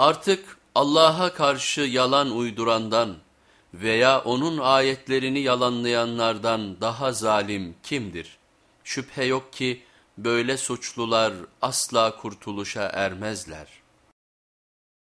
Artık Allah'a karşı yalan uydurandan veya onun ayetlerini yalanlayanlardan daha zalim kimdir? Şüphe yok ki böyle suçlular asla kurtuluşa ermezler.